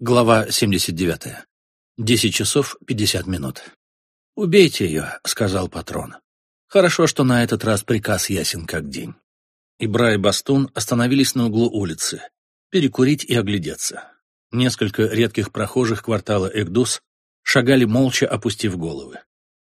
Глава 79. Десять часов пятьдесят минут. «Убейте ее», — сказал патрон. Хорошо, что на этот раз приказ ясен как день. Ибра и Бастун остановились на углу улицы. Перекурить и оглядеться. Несколько редких прохожих квартала Экдус шагали молча, опустив головы.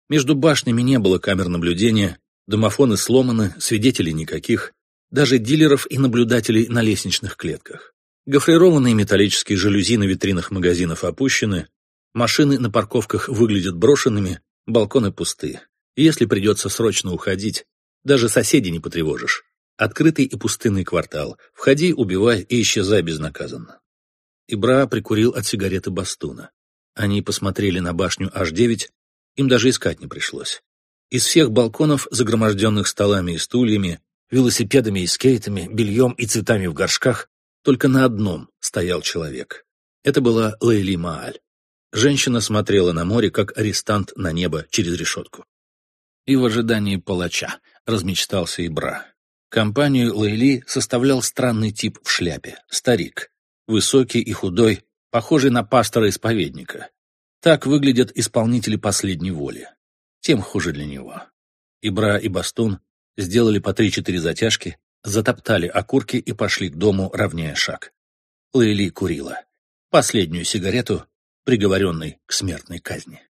Между башнями не было камер наблюдения, домофоны сломаны, свидетелей никаких, даже дилеров и наблюдателей на лестничных клетках. Гофрированные металлические жалюзи на витринах магазинов опущены, машины на парковках выглядят брошенными, балконы пусты. Если придется срочно уходить, даже соседей не потревожишь. Открытый и пустынный квартал. Входи, убивай и исчезай безнаказанно. Ибра прикурил от сигареты Бастуна. Они посмотрели на башню H9, им даже искать не пришлось. Из всех балконов, загроможденных столами и стульями, велосипедами и скейтами, бельем и цветами в горшках, только на одном стоял человек. Это была Лейли Мааль. Женщина смотрела на море, как арестант на небо через решетку. И в ожидании палача размечтался Ибра. Компанию Лейли составлял странный тип в шляпе, старик, высокий и худой, похожий на пастора-исповедника. Так выглядят исполнители последней воли. Тем хуже для него. Ибра и Бастун сделали по три-четыре затяжки, затоптали окурки и пошли к дому, равняя шаг. Лейли курила. Последнюю сигарету, приговоренной к смертной казни.